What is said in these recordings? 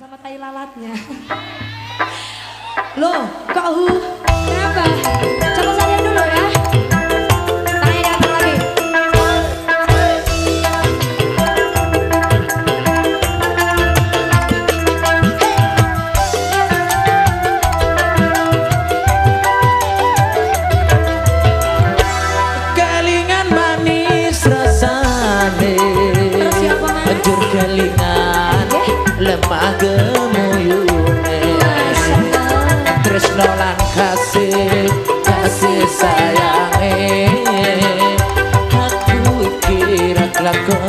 sama tai lalatnya. Loh, kok hu? Kenapa? lemah gemuyune tresno lan kasih kasih sayange aku kira lakon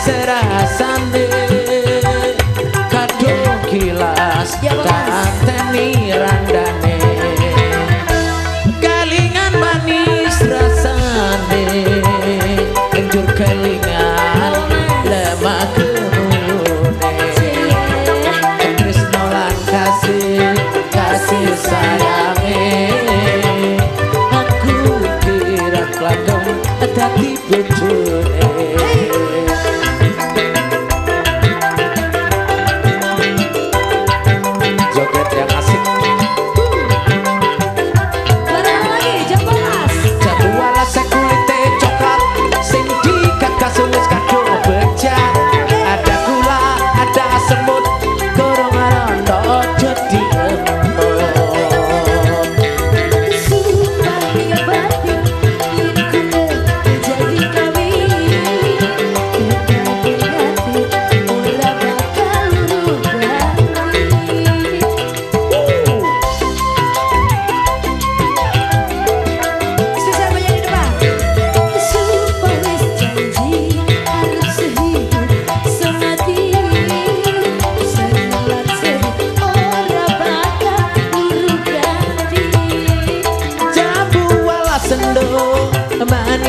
serasane kadung kilas ya, tak teni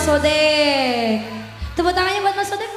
Mas Odek. Tepuk tangannya buat Mas Odek.